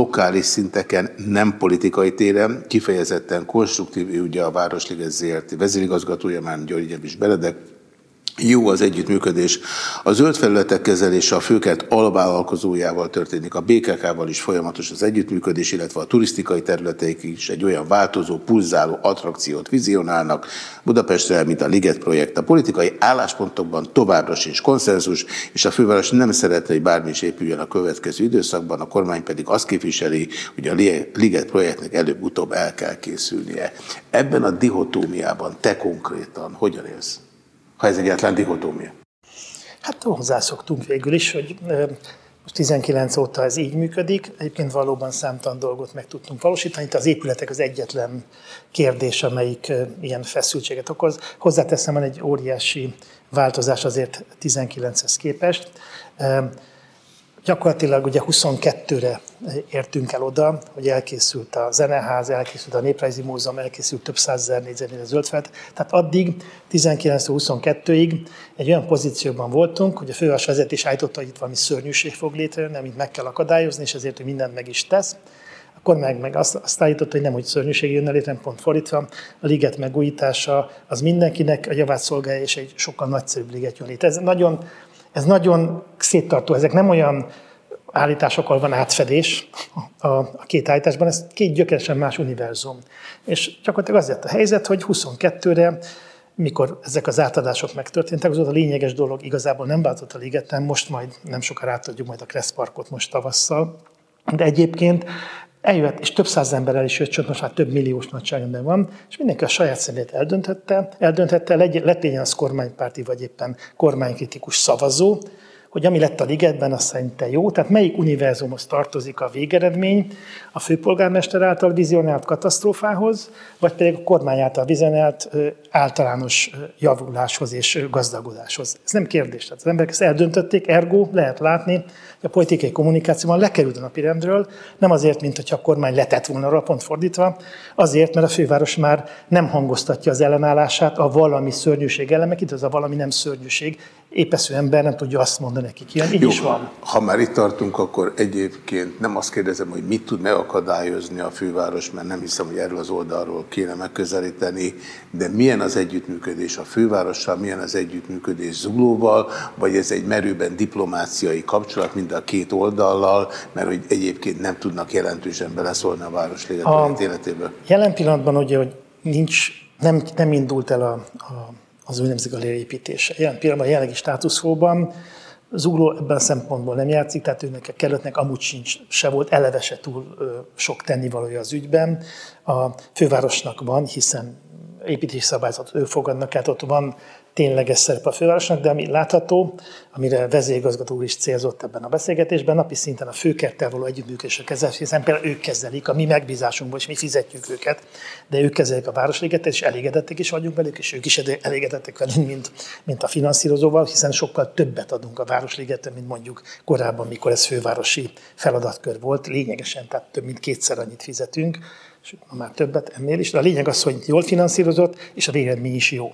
lokális szinteken, nem politikai téren, kifejezetten konstruktív, ő ugye a Városliget ZRT vezérigazgatója, már György is Benedek, jó az együttműködés. A zöld felületek kezelése a főkert alvállalkozójával történik, a BKK-val is folyamatos az együttműködés, illetve a turisztikai területeik is egy olyan változó, pulzáló attrakciót vizionálnak Budapestre, mint a Liget projekt. A politikai álláspontokban továbbra sincs konszenzus, és a főváros nem szeretne, hogy bármi is épüljön a következő időszakban, a kormány pedig azt képviseli, hogy a Liget projektnek előbb-utóbb el kell készülnie. Ebben a dihotómiában te konkrétan hogyan élsz? Ha ez egyáltalán dihotómia? Hát hozzászoktunk végül is, hogy most 19 óta ez így működik. Egyébként valóban számtalan dolgot meg tudtunk valósítani. Itt az épületek az egyetlen kérdés, amelyik ilyen feszültséget okoz. Hozzáteszem, van egy óriási változás azért 19-hez képest. Gyakorlatilag ugye 22-re értünk el oda, hogy elkészült a Zeneház, elkészült a Néprajzi Múzeum, elkészült több százezer négyzetméter zöldfelt. Tehát addig, 19-22-ig egy olyan pozícióban voltunk, hogy a főváros vezetés állította, hogy itt valami szörnyűség fog létrejönni, amit meg kell akadályozni, és ezért hogy mindent meg is tesz. Akkor meg, meg azt, azt állította, hogy nem hogy szörnyűség jönne létre, pont fordítva. A liget megújítása az mindenkinek a javát szolgálja, és egy sokkal nagyszerűbb liget jön létre. Ez nagyon ez nagyon széttartó, ezek nem olyan állításokkal van átfedés a, a két állításban, ez két gyökeresen más univerzum. És gyakorlatilag az lett a helyzet, hogy 22-re, mikor ezek az átadások megtörténtek, az volt a lényeges dolog, igazából nem váltott a ligetem, most majd nem sokára átadjuk majd a Kressz Parkot most tavasszal, de egyébként Eljött, és több száz ember el is jött, sőt most már több milliós nagyságrendben van, és mindenki a saját szemét eldönthette, eldönthette, lett legyen az kormánypárti vagy éppen kormánykritikus szavazó, hogy ami lett a ligetben, az szerinte jó. Tehát melyik univerzumhoz tartozik a végeredmény, a főpolgármester által vizionált katasztrófához, vagy pedig a kormány által vizionált általános javuláshoz és gazdagodáshoz. Ez nem kérdés. Tehát az emberek ezt eldöntötték, ergo lehet látni, a politikai kommunikációban lekerült a napirendről, nem azért, mint hogyha a kormány letett volna arra, pont fordítva, azért, mert a főváros már nem hangoztatja az ellenállását a valami szörnyűség elemek, itt az a valami nem szörnyűség, épesző ember nem tudja azt mondani nekik. Ilyen így Jó, is van. Ha már itt tartunk, akkor egyébként nem azt kérdezem, hogy mit tud megakadályozni a főváros, mert nem hiszem, hogy erről az oldalról kéne megközelíteni, de milyen az együttműködés a fővárossal, milyen az együttműködés Zuglóval, vagy ez egy merőben diplomáciai kapcsolat mind a két oldallal, mert hogy egyébként nem tudnak jelentősen beleszólni a város életébe. Jelen pillanatban ugye, hogy nincs, nem, nem indult el a, a az úgynevezett galéria építése. Jelen pillanatban a jelenlegi státuszóban Zugló ebben a szempontból nem játszik, tehát őnek a kerületnek amúgy sincs, se volt eleve se túl sok tennivalója az ügyben. A fővárosnak van, hiszen építési szabályzatot ő fogadnak át, ott van tényleges szerep a fővárosnak, de ami látható, amire vezérigazgató is célzott ebben a beszélgetésben, napi szinten a főkerttel való együttműködésre kezel, hiszen például ők kezelik a mi megbízásunkból, és mi fizetjük őket, de ők kezelik a városligetet, és elégedettek is vagyunk velük, és ők is elégedettek velünk, mint, mint a finanszírozóval, hiszen sokkal többet adunk a városligeten, mint mondjuk korábban, mikor ez fővárosi feladatkör volt, lényegesen, tehát több mint kétszer annyit fizetünk, sőt, már többet ennél is, de a lényeg az, hogy jól finanszírozott, és a végeredmény is jó.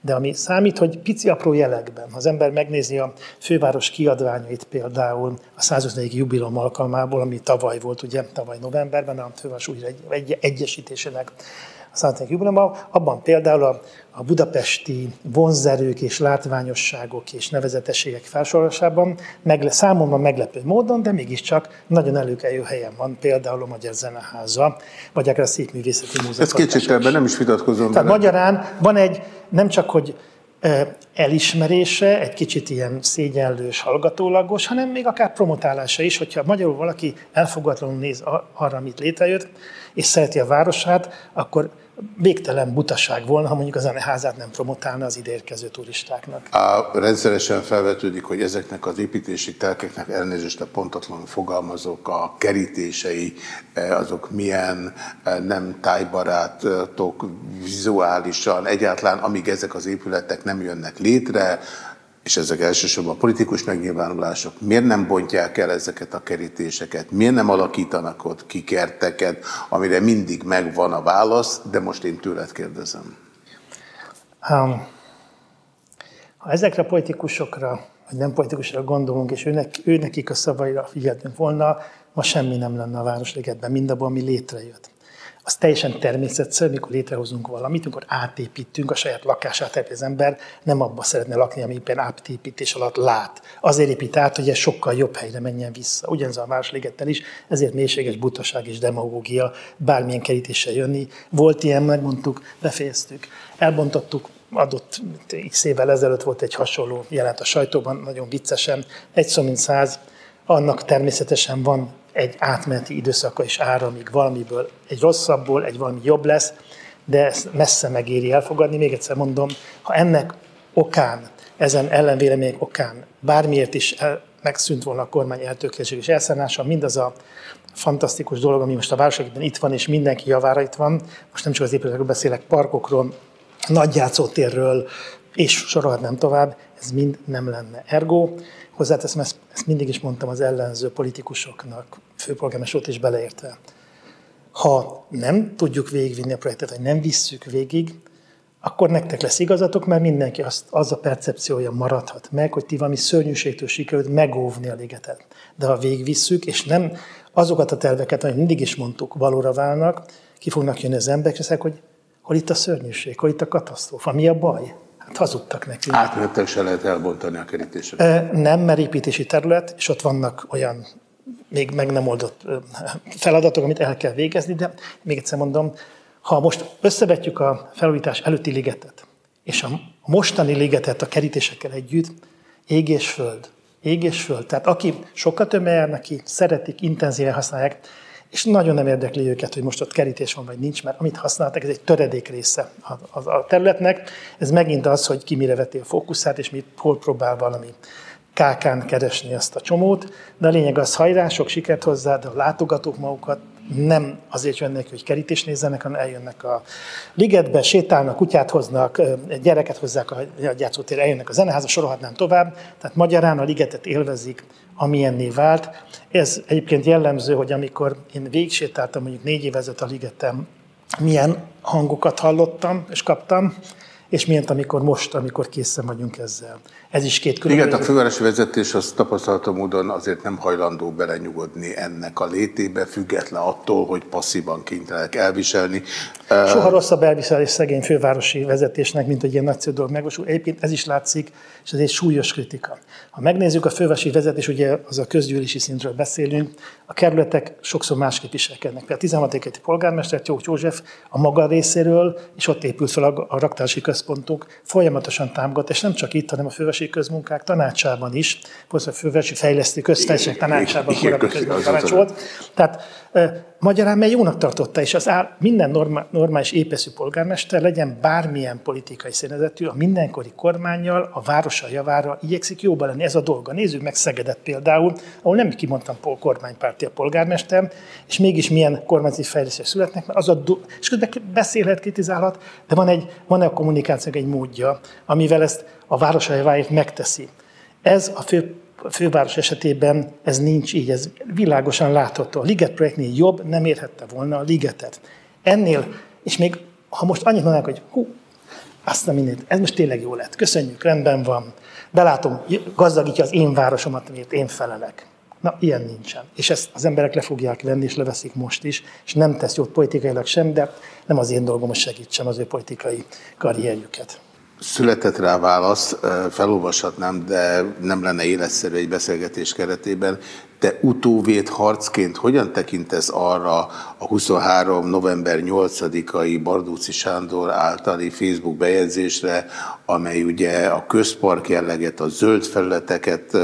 De ami számít, hogy pici apró jelekben, ha az ember megnézi a főváros kiadványait például a 150. jubilom alkalmából, ami tavaly volt, ugye tavaly novemberben, a főváros újra egy, egy, egyesítésének 150. jubilomban, abban például a, a budapesti vonzerők és látványosságok és nevezetességek felsorolásában megle, számomra meglepő módon, de mégiscsak nagyon előkelő helyen van például a Magyar Zeneháza, vagy akár a Szépművészeti Múzeum. Ez kétségtelenben nem is vitatkozom. Tehát magyarán van egy, nem csak, hogy elismerése, egy kicsit ilyen szégyenlős, hallgatólagos, hanem még akár promotálása is, hogyha magyarul valaki elfogadlanul néz arra, amit létrejött, és szereti a városát, akkor végtelen butaság volna, ha mondjuk a zeneházát nem promotálna az idérkező turistáknak. A rendszeresen felvetődik, hogy ezeknek az építési telkeknek elnézést a pontatlan fogalmazók, a kerítései, eh, azok milyen eh, nem tájbarátok vizuálisan, egyáltalán amíg ezek az épületek nem jönnek létre, és ezek elsősorban a politikus megnyilvánulások, miért nem bontják el ezeket a kerítéseket, miért nem alakítanak ott kikerteket, amire mindig megvan a válasz, de most én tőled kérdezem. Um, ha ezekre a politikusokra, vagy nem politikusokra gondolunk, és őnek, őnekik a szavaira figyeltünk volna, ma semmi nem lenne a Városligetben, mindabban, ami létrejött az teljesen természetszerű, mikor létrehozunk valamit, amikor átépítünk a saját lakását, tehát az ember nem abba szeretne lakni, ami éppen átépítés alatt lát. Azért épít át, hogy ez sokkal jobb helyre menjen vissza. Ugyanaz a Városligettel is, ezért mélységes butaság és demagógia bármilyen kerítéssel jönni. Volt ilyen, megmondtuk, befejeztük, elbontottuk, adott x évvel ezelőtt volt egy hasonló jelent a sajtóban, nagyon viccesen, egy szó mint száz, annak természetesen van egy átmeneti időszaka és ára, amíg valamiből egy rosszabbból egy valami jobb lesz, de ezt messze megéri elfogadni. Még egyszer mondom, ha ennek okán, ezen ellenvélemények okán bármiért is el, megszűnt volna a kormány eltökéltség és elszállása, mindaz a fantasztikus dolog, ami most a városokban itt van, és mindenki javára itt van. Most nem csak az épületekről beszélek, parkokról, nagyjátszótérről, és sorolhatnám tovább, ez mind nem lenne. Ergo, hozzáteszem, ezt, ezt mindig is mondtam az ellenző politikusoknak, főpolgármester is beleértve. Ha nem tudjuk végigvinni a projektet, vagy nem visszük végig, akkor nektek lesz igazatok, mert mindenki azt, az a percepciója maradhat meg, hogy ti valami szörnyűségtől sikerült megóvni a ligetet. De ha végigvisszük, és nem azokat a terveket, amit mindig is mondtuk, valóra válnak, ki fognak jönni az emberek, és hogy hol itt a szörnyűség, hol itt a katasztrófa, mi a baj? Hát hazudtak nekünk. Átmenetleg se lehet elbontani a kerítéseket. Nem, mert építési terület, és ott vannak olyan még meg nem oldott feladatok, amit el kell végezni, de még egyszer mondom, ha most összevetjük a felújítás előtti ligetet, és a mostani ligetet a kerítésekkel együtt, ég és föld. Ég és föld. Tehát aki sokat tömeg neki, szeretik, intenzíven használják, és nagyon nem érdekli őket, hogy most ott kerítés van vagy nincs, mert amit használtak, ez egy töredék része a, a, a területnek. Ez megint az, hogy ki mire veti a fókuszát, és mit, hol próbál valami kákán keresni azt a csomót, de a lényeg az hajrá, sok sikert hozzá, de a látogatók magukat nem azért jönnek, hogy kerítést nézzenek, hanem eljönnek a ligetbe, sétálnak, kutyát hoznak, gyereket hozzák a játszótérre, eljönnek a zeneházba, sorolhatnám tovább. Tehát magyarán a ligetet élvezik, amilyenné vált. Ez egyébként jellemző, hogy amikor én végigsétáltam mondjuk négy évezet a ligetem, milyen hangokat hallottam és kaptam, és miért, amikor most, amikor készen vagyunk ezzel. Ez is két különböző... Igen, a fővárosi vezetés az tapasztalata módon azért nem hajlandó belenyugodni ennek a létébe, független attól, hogy passzívan kénytelenek elviselni. Soha rosszabb elviselés szegény fővárosi vezetésnek, mint hogy ilyen nagyszerű dolog megvalósul. Egyébként ez is látszik, és ez egy súlyos kritika. Ha megnézzük a fővárosi vezetés, ugye az a közgyűlési szintről beszélünk, a kerületek sokszor másképp viselkednek. Például a 16 éketi polgármester, József a maga részéről, és ott épült fel a, a raktási központok, folyamatosan támogat, és nem csak itt, hanem a fővárosi közmunkák tanácsában is, a fővárosi fejlesztő köztársaság tanácsában, korábban tanács volt. Tehát Magyarán mert jónak tartotta, és az áll, minden normál, normális épeszű polgármester legyen bármilyen politikai színezetű, a mindenkori kormányjal, a városa javára igyekszik jóba lenni. Ez a dolga. Nézzük meg Szegedet például, ahol nem kimondtam kormánypárti a polgármester, és mégis milyen kormányzati fejlesztés születnek, mert az a do- és közben beszélhet, kritizálhat, de van, egy, van a kommunikációk egy módja, amivel ezt a városa javáért megteszi. Ez a fő főváros esetében ez nincs így, ez világosan látható. A Liget projektnél jobb nem érhette volna a Ligetet. Ennél, és még ha most annyit mondanák, hogy hú, azt a mindent, ez most tényleg jó lett, köszönjük, rendben van, belátom, gazdagítja az én városomat, amiért én felelek. Na, ilyen nincsen. És ezt az emberek le fogják venni, és leveszik most is, és nem tesz jót politikailag sem, de nem az én dolgom, hogy segítsem az ő politikai karrierjüket. Született rá válasz, felolvashatnám, de nem lenne életszerű egy beszélgetés keretében. Te utóvét harcként hogyan tekintesz arra a 23. november 8-ai Bardúci Sándor általi Facebook bejegyzésre, amely ugye a közpark jelleget, a zöld felületeket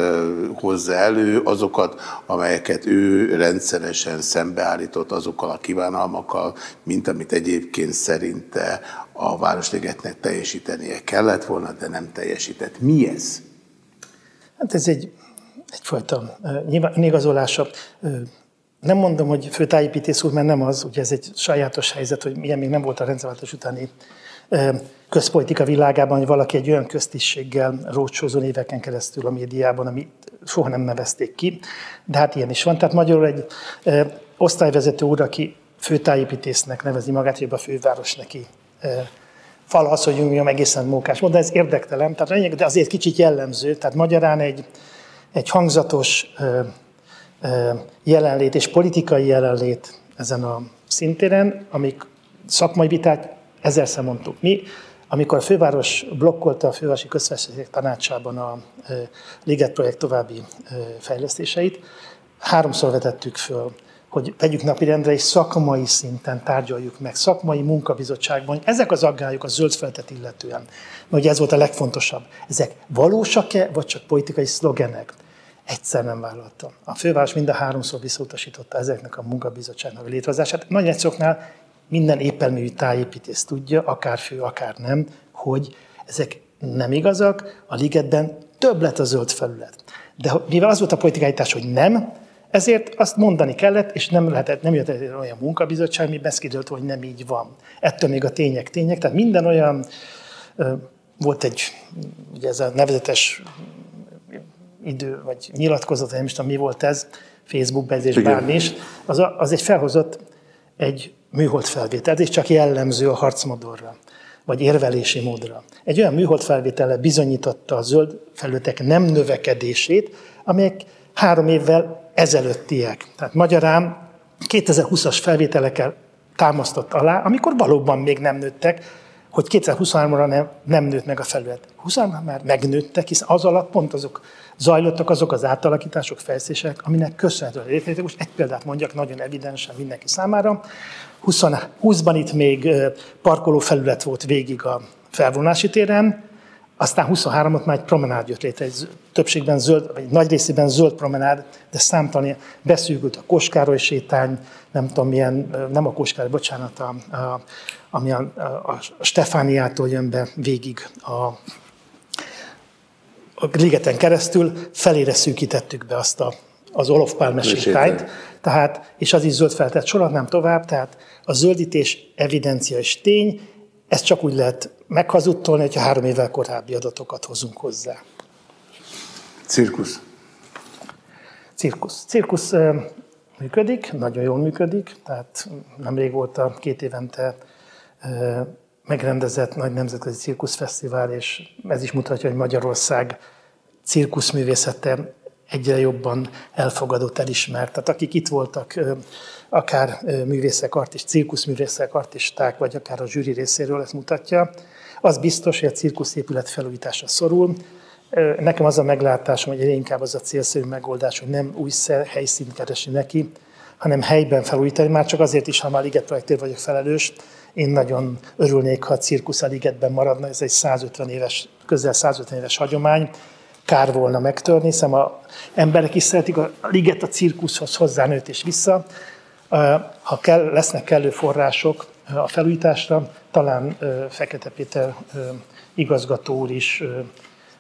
hozza elő, azokat, amelyeket ő rendszeresen szembeállított azokkal a kívánalmakkal, mint amit egyébként szerinte a Városligetnek teljesítenie kellett volna, de nem teljesített. Mi ez? Hát ez egy, egyfajta igazolása. Nem mondom, hogy főtájépítész úr, mert nem az, ugye ez egy sajátos helyzet, hogy milyen még nem volt a rendszerváltás utáni közpolitika világában, hogy valaki egy olyan köztisztséggel rócsózó éveken keresztül a médiában, amit soha nem nevezték ki, de hát ilyen is van. Tehát magyarul egy osztályvezető úr, aki főtájépítésznek nevezi magát, hogy a főváros neki fal az, hogy mondjam, egészen mókás de ez érdektelen, tehát de azért kicsit jellemző, tehát magyarán egy, egy hangzatos, jelenlét és politikai jelenlét ezen a szintéren, amik szakmai viták, ezerszer mondtuk mi, amikor a főváros blokkolta a fővárosi közfességek tanácsában a Liget projekt további fejlesztéseit, háromszor vetettük föl, hogy vegyük napirendre és szakmai szinten tárgyaljuk meg, szakmai munkabizottságban. Ezek az aggályok a zöld feltet illetően, mert ugye ez volt a legfontosabb. Ezek valósak-e, vagy csak politikai szlogenek? Egyszer nem vállalta. A főváros mind a háromszor visszautasította ezeknek a munkabizottságnak a létrehozását. Nagy egyszoknál minden épelmű tájépítész tudja, akár fő, akár nem, hogy ezek nem igazak, a ligetben több lett a zöld felület. De mivel az volt a politikai hogy nem, ezért azt mondani kellett, és nem, lehetett, nem jött olyan munkabizottság, mi beszkidőlt, hogy nem így van. Ettől még a tények tények. Tehát minden olyan, volt egy, ugye ez a nevezetes idő, vagy nyilatkozat, nem is tudom, mi volt ez, Facebook bezés, bármi is, az, az egy felhozott egy műhold felvételt, és csak jellemző a harcmodorra, vagy érvelési módra. Egy olyan műhold felvétele bizonyította a zöld felületek nem növekedését, amelyek három évvel ezelőttiek. Tehát magyarán 2020-as felvételekkel támasztott alá, amikor valóban még nem nőttek, hogy 2023-ra nem, nem nőtt meg a felület. 20 már megnőttek, hiszen az alatt pont azok zajlottak azok az átalakítások, fejlesztések, aminek köszönhetően létrejött. Most egy példát mondjak nagyon evidensen mindenki számára. 20-ban itt még parkoló felület volt végig a felvonási téren, aztán 23-ot már egy promenád jött létre, egy többségben zöld, vagy nagy részében zöld promenád, de számtalan beszűkült a Koskároly sétány, nem tudom milyen, nem a Koskároly, bocsánat, a, a, ami a, a Stefániától jön be végig a, a ligeten keresztül, felére szűkítettük be azt a, az Olof sétányt, tehát, és az is zöld feltett sorolhatnám tovább, tehát a zöldítés evidencia és tény, ezt csak úgy lehet meghazudtolni, hogyha három évvel korábbi adatokat hozunk hozzá. Cirkusz. Cirkusz. Cirkusz működik, nagyon jól működik, tehát nemrég volt a két évente megrendezett nagy nemzetközi cirkuszfesztivál, és ez is mutatja, hogy Magyarország cirkuszművészete egyre jobban elfogadott, elismert. Tehát akik itt voltak, akár művészek, artist, cirkuszművészek, artisták, vagy akár a zsűri részéről ezt mutatja, az biztos, hogy a cirkuszépület felújítása szorul. Nekem az a meglátásom, hogy inkább az a célszerű megoldás, hogy nem új helyszínt keresi neki, hanem helyben felújítani, már csak azért is, ha már Liget projektért vagyok felelős, én nagyon örülnék, ha a cirkusz a maradna, ez egy 150 éves, közel 150 éves hagyomány, kár volna megtörni, hiszen a emberek is szeretik, a liget a cirkuszhoz hozzánőtt és vissza. Ha kell, lesznek kellő források a felújításra, talán Fekete Péter igazgató úr is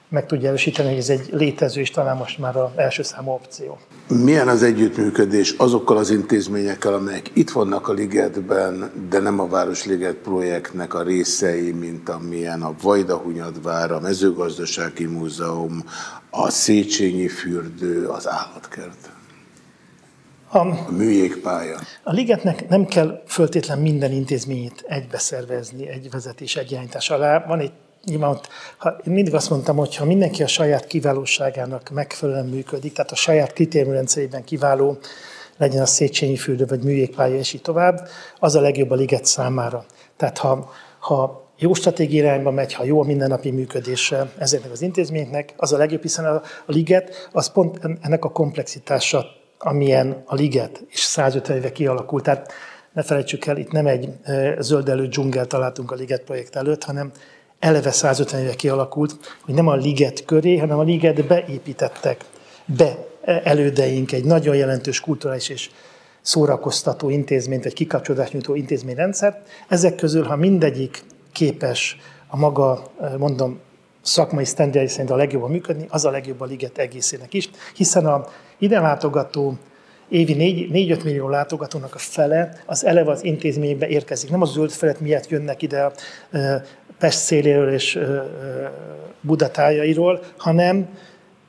meg tudja erősíteni, hogy ez egy létező és talán most már az első számú opció. Milyen az együttműködés azokkal az intézményekkel, amelyek itt vannak a Ligetben, de nem a Városliget projektnek a részei, mint amilyen a Vajdahunyadvár, a Mezőgazdasági Múzeum, a Széchenyi fürdő, az állatkert? A, a műjégpálya. A ligetnek nem kell föltétlen minden intézményét egybeszervezni, egy vezetés, egy irányítás alá. Van egy nyilván ott, ha, én mindig azt mondtam, hogy ha mindenki a saját kiválóságának megfelelően működik, tehát a saját kritériumrendszerében kiváló, legyen a Széchenyi fürdő, vagy műjégpálya, és így tovább, az a legjobb a liget számára. Tehát ha, ha jó stratégiai irányba megy, ha jó a mindennapi működése ezeknek az intézményeknek, az a legjobb, hiszen a, a liget az pont ennek a komplexitása, amilyen a liget, és 150 éve kialakult. Tehát ne felejtsük el, itt nem egy zöldelő dzsungel találtunk a liget projekt előtt, hanem eleve 150 éve kialakult, hogy nem a liget köré, hanem a liget beépítettek be elődeink egy nagyon jelentős kulturális és szórakoztató intézményt, vagy kikapcsolódás nyújtó intézményrendszer. Ezek közül, ha mindegyik képes a maga, mondom, szakmai sztendjai szerint a legjobban működni, az a legjobb a liget egészének is, hiszen a ide látogató évi 4-5 millió látogatónak a fele az eleve az intézménybe érkezik. Nem a zöld felett miatt jönnek ide a Pest széléről és Budatájairól, hanem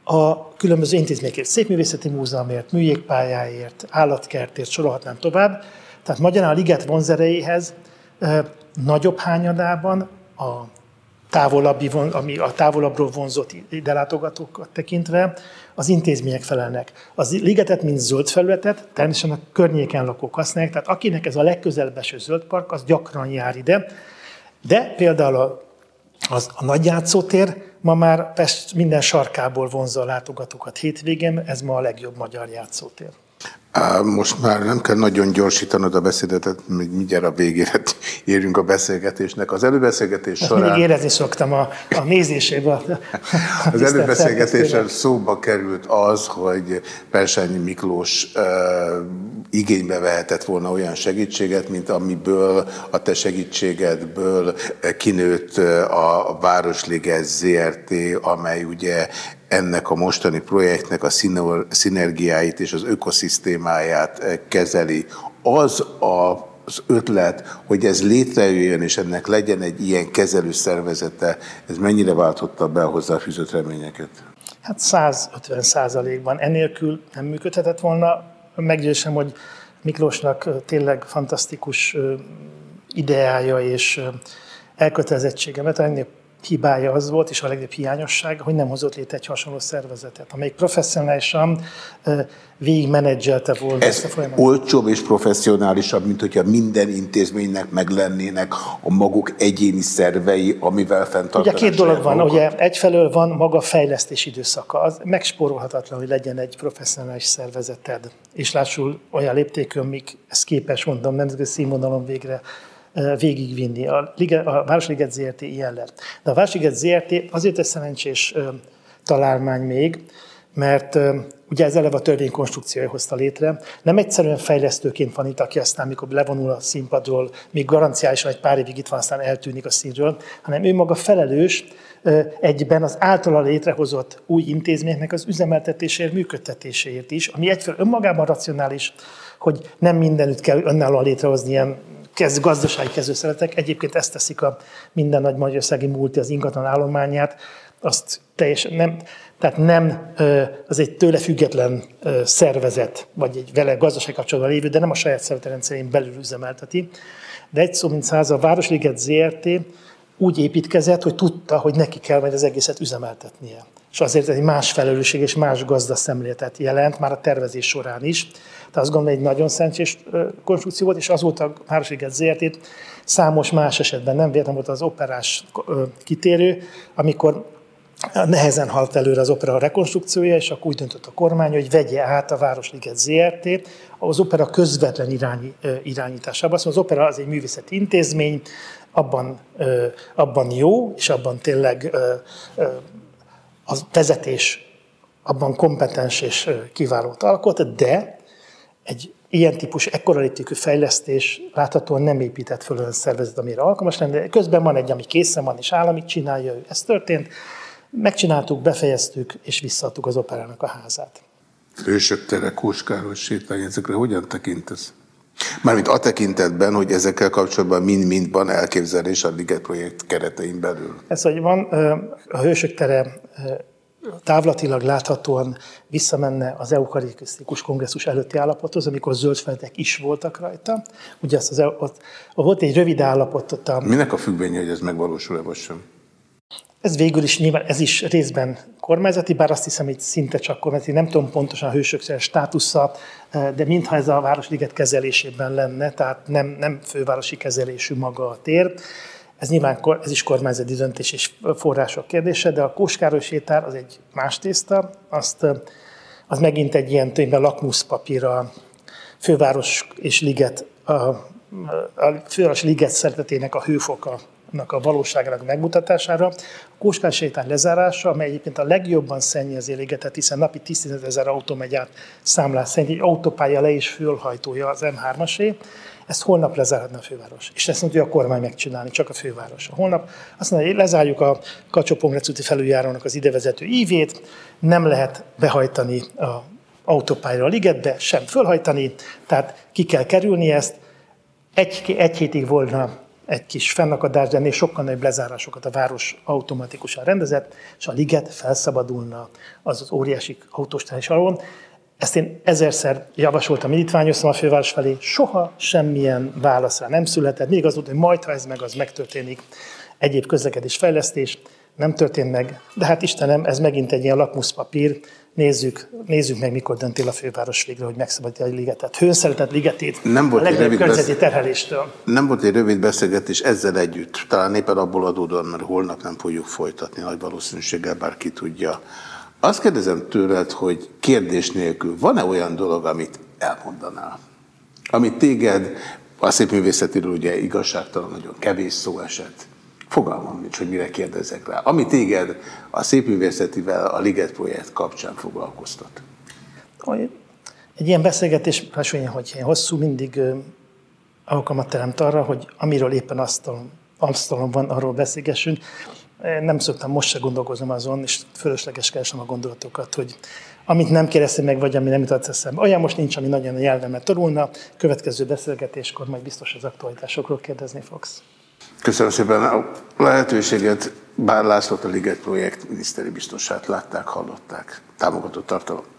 a különböző intézményekért, Szépművészeti Múzeumért, műjégpályáért, állatkertért, sorolhatnám tovább. Tehát magyarán a liget vonzerejéhez nagyobb hányadában a távolabbi, ami a távolabbról vonzott ide tekintve, az intézmények felelnek. Az ligetet, mint zöld felületet, természetesen a környéken lakók használják, tehát akinek ez a legközelebb eső zöld park, az gyakran jár ide. De például a, az, a nagy játszótér ma már Pest minden sarkából vonzza a látogatókat hétvégén, ez ma a legjobb magyar játszótér. Most már nem kell nagyon gyorsítanod a beszédet, még mindjárt a végére érünk a beszélgetésnek. Az előbeszélgetés Ezt során... Mindig érezni szoktam a, a nézésében. Az előbeszélgetésen szóba került az, hogy Persányi Miklós uh, igénybe vehetett volna olyan segítséget, mint amiből a te segítségedből kinőtt a Városliges ZRT, amely ugye ennek a mostani projektnek a szinergiáit és az ökoszisztémáját eh, kezeli. Az a az ötlet, hogy ez létrejöjjön, és ennek legyen egy ilyen kezelő szervezete, ez mennyire váltotta be a hozzáfűzött reményeket? Hát 150 százalékban. Enélkül nem működhetett volna. Meggyőzem, hogy Miklósnak tényleg fantasztikus ideája és elkötelezettsége, mert ennél hibája az volt, és a legnagyobb hiányosság, hogy nem hozott létre egy hasonló szervezetet, amelyik professzionálisan végigmenedzselte volna Ez ezt a folyamatot. olcsóbb és professzionálisabb, mint hogyha minden intézménynek meglennének a maguk egyéni szervei, amivel fenntartanak. Ugye két dolog van, ugye egyfelől van maga fejlesztés időszaka, az megspórolhatatlan, hogy legyen egy professzionális szervezeted, és lássul olyan léptékön, mik ez képes, mondom, nemzetközi színvonalon végre végigvinni. A, Liga, a Városliget ZRT ilyen lett. De a Városliget ZRT azért egy szerencsés találmány még, mert ugye ez eleve a törvény konstrukciója hozta létre. Nem egyszerűen fejlesztőként van itt, aki aztán, mikor levonul a színpadról, még garanciálisan egy pár évig itt van, aztán eltűnik a színről, hanem ő maga felelős egyben az általa létrehozott új intézményeknek az üzemeltetésért, működtetéséért is, ami egyfelől önmagában racionális, hogy nem mindenütt kell önállóan létrehozni ilyen kezd, gazdasági kezdőszeretek. Egyébként ezt teszik a minden nagy magyarországi multi az ingatlan állományát, azt teljesen nem, tehát nem az egy tőle független szervezet, vagy egy vele gazdasági kapcsolatban lévő, de nem a saját szervezetrendszerén belül üzemelteti. De egy szó, mint száz, a Városliget ZRT úgy építkezett, hogy tudta, hogy neki kell majd az egészet üzemeltetnie. És azért egy más felelősség és más gazdaszemléletet jelent, már a tervezés során is. Tehát azt gondolom, egy nagyon szerencsés konstrukció volt, és azóta Városliget ZRT számos más esetben nem véletlenül volt az operás kitérő, amikor nehezen halt előre az opera rekonstrukciója, és akkor úgy döntött a kormány, hogy vegye át a Városliget ZRT az opera közvetlen irányi, irányításában. Szóval az opera az egy művészeti intézmény, abban, abban jó, és abban tényleg a vezetés abban kompetens és kiválót alkot, de egy ilyen típusú, ekkora léptékű fejlesztés láthatóan nem épített föl olyan szervezet, amire alkalmas lenne, de közben van egy, ami készen van, és államit csinálja, ez történt. Megcsináltuk, befejeztük, és visszaadtuk az operának a házát. Hősök tere, Kóskáros sétány, ezekre hogyan tekintesz? Mármint a tekintetben, hogy ezekkel kapcsolatban mind-mind van elképzelés a Liget projekt keretein belül. Ez, hogy van, a Hősök tere távlatilag láthatóan visszamenne az eukarisztikus kongresszus előtti állapothoz, amikor zöldfeltek is voltak rajta. Ugye az, az, ott, volt egy rövid állapot ott a... Minek a függvénye, hogy ez megvalósul-e vagy sem? Ez végül is nyilván, ez is részben kormányzati, bár azt hiszem, hogy szinte csak kormányzati, nem tudom pontosan a hősök státusza, de mintha ez a Városliget kezelésében lenne, tehát nem, nem fővárosi kezelésű maga a tér. Ez nyilván ez is kormányzati döntés és források kérdése, de a Kóskároly sétár az egy más tészta, azt, az megint egy ilyen tényleg lakmuszpapír a főváros és liget, a, a főváros liget szeretetének a hőfoka a valóságának megmutatására. A Kóskán sétány lezárása, amely egyébként a legjobban szennyezi a ligetet, hiszen napi 10 ezer autó megy át számlás szerint, egy autópálya le is fölhajtója az M3-asé, ezt holnap lezárhatna a főváros. És ezt mondja a kormány megcsinálni, csak a főváros. Holnap azt mondja, hogy lezárjuk a kacsó úti felüljárónak az idevezető ívét, nem lehet behajtani a autópályára a ligetbe, sem fölhajtani, tehát ki kell kerülni ezt. Egy, egy hétig volna egy kis fennakadás, de ennél sokkal nagyobb lezárásokat a város automatikusan rendezett, és a liget felszabadulna az az óriási autóstás alól. Ezt én ezerszer javasoltam, indítványoztam a főváros felé, soha semmilyen válaszra nem született. Még az volt, hogy majd, ha ez meg az megtörténik, egyéb közlekedés fejlesztés, nem történt meg, de hát Istenem, ez megint egy ilyen lakmuszpapír, nézzük, nézzük meg, mikor döntél a főváros végre, hogy megszabadítja a ligetet. Hőnszeretett ligetét nem volt a legnagyobb környezeti besz... terheléstől. Nem volt egy rövid beszélgetés ezzel együtt, talán éppen abból adódóan, mert holnap nem fogjuk folytatni, nagy valószínűséggel bárki tudja. Azt kérdezem tőled, hogy kérdés nélkül van-e olyan dolog, amit elmondanál? Amit téged, a szépművészetiről ugye igazságtalan, nagyon kevés szó esett, Fogalmam nincs, hogy mire kérdezek rá. Ami téged a szépművészetivel a Liget projekt kapcsán foglalkoztat. Egy ilyen beszélgetés, hasonlóan, hogy ilyen hosszú, mindig alkalmat teremt arra, hogy amiről éppen asztalon, asztalon van, arról beszélgessünk. Nem szoktam most se gondolkozom azon, és fölösleges keresem a gondolatokat, hogy amit nem kérdeztem meg, vagy ami nem jutott eszembe. Olyan most nincs, ami nagyon a nyelvemet torulna. Következő beszélgetéskor majd biztos az aktualitásokról kérdezni fogsz. Köszönöm szépen a lehetőséget. Bár Lászlót a Liget projekt miniszteri biztosát látták, hallották. Támogatott tartalom.